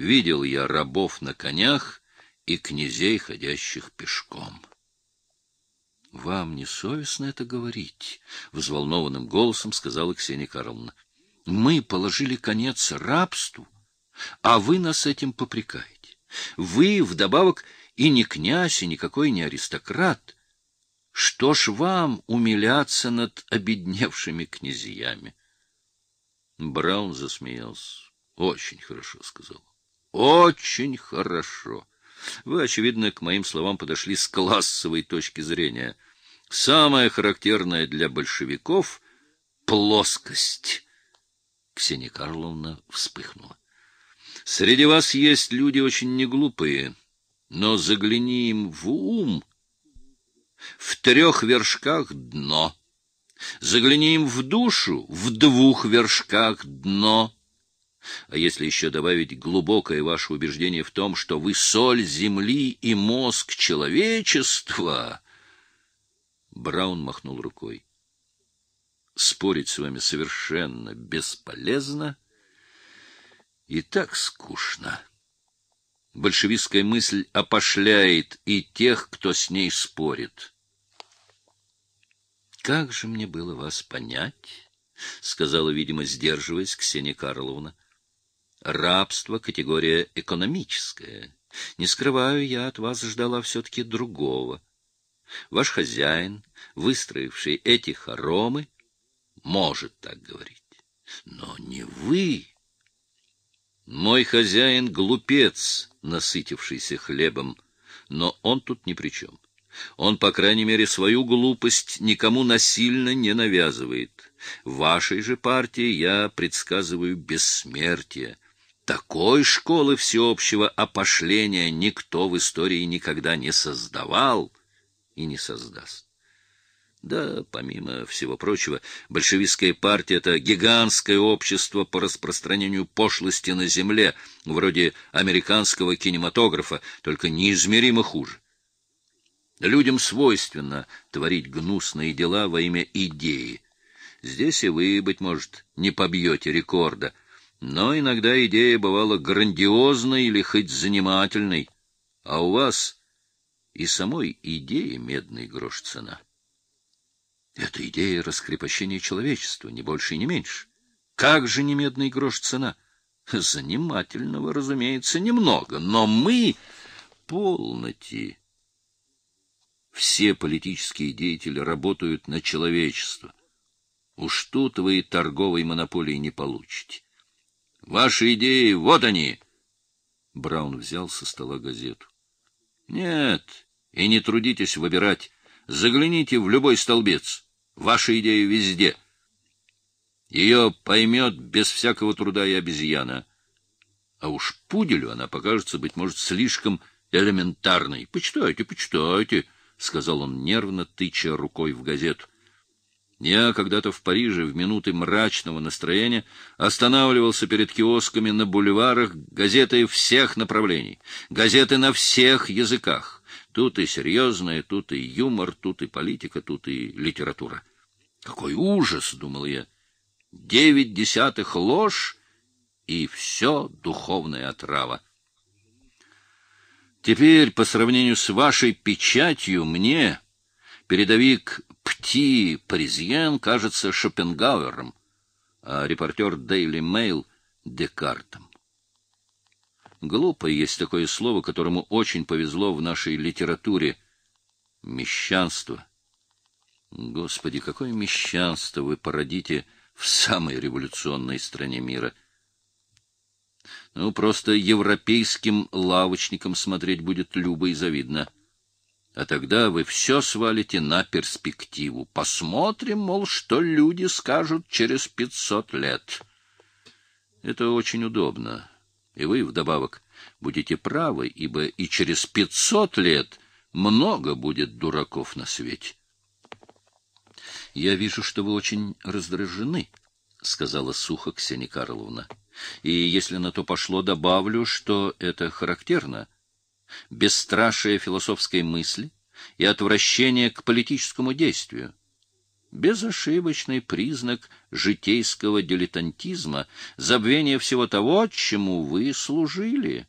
видел я рабов на конях и князей, ходящих пешком. — Вам не совестно это говорить? — взволнованным голосом сказала Ксения Карловна. — Мы положили конец рабству, а вы нас этим попрекаете. Вы, вдобавок, и не князь, и никакой не аристократ. Что ж вам умиляться над обедневшими князьями? Браун засмеялся. — Очень хорошо, — сказал. — Очень хорошо. Вы, очевидно, к моим словам подошли с классовой точки зрения. Самое характерное для большевиков — плоскость. Ксения Карловна вспыхнула. — Среди вас есть люди очень неглупые, но загляни им в ум. В трех вершках дно. Загляни им в душу, в двух вершках дно. А если еще добавить глубокое ваше убеждение в том, что вы соль земли и мозг человечества... Браун махнул рукой. Спорить с вами совершенно бесполезно и так скучно. Большевистская мысль опошляет и тех, кто с ней спорит. Как же мне было вас понять, сказала, видимо, сдерживаясь Ксения Карловна. Рабство категория экономическая. Не скрываю, я от вас ждала все-таки другого. Ваш хозяин, выстроивший эти хоромы, может так говорить. Но не вы. Мой хозяин — глупец, насытившийся хлебом, но он тут ни при чем. Он, по крайней мере, свою глупость никому насильно не навязывает. Вашей же партии я предсказываю бессмертие. Такой школы всеобщего опошления никто в истории никогда не создавал и не создаст. Да, помимо всего прочего, большевистская партия — это гигантское общество по распространению пошлости на земле, вроде американского кинематографа, только неизмеримо хуже. Людям свойственно творить гнусные дела во имя идеи. Здесь и вы, быть может, не побьете рекорда, но иногда идея бывала грандиозной или хоть занимательной, а у вас и самой идеи медный грош цена. Это идея раскрепощения человечества, не больше и не меньше. Как же не медный грош цена? Занимательного, разумеется, немного, но мы полноте. Все политические деятели работают на человечество. Уж тут вы торговой монополии не получите. Ваши идеи, вот они. Браун взял со стола газету. Нет, и не трудитесь выбирать. Загляните в любой столбец. Ваша идея везде. Ее поймет без всякого труда и обезьяна. А уж пуделю она покажется, быть может, слишком элементарной. Почитайте, почитайте. — сказал он нервно, тыча рукой в газету. Я когда-то в Париже в минуты мрачного настроения останавливался перед киосками на бульварах газеты всех направлений, газеты на всех языках. Тут и серьезное, тут и юмор, тут и политика, тут и литература. Какой ужас, — думал я, — девять десятых ложь и все духовная отрава. Теперь, по сравнению с вашей печатью, мне передовик Пти Паризьен кажется Шопенгауэром, а репортер Daily Mail — Декартом. Глупо есть такое слово, которому очень повезло в нашей литературе — мещанство. Господи, какое мещанство вы породите в самой революционной стране мира — ну, просто европейским лавочникам смотреть будет любо и завидно. А тогда вы все свалите на перспективу. Посмотрим, мол, что люди скажут через пятьсот лет. Это очень удобно. И вы, вдобавок, будете правы, ибо и через пятьсот лет много будет дураков на свете. — Я вижу, что вы очень раздражены, — сказала сухо Ксения Карловна. И если на то пошло, добавлю, что это характерно. Бесстрашие философской мысли и отвращение к политическому действию. безошибочный признак житейского дилетантизма, забвение всего того, чему вы служили.